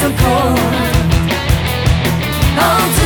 so cold. Oh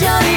your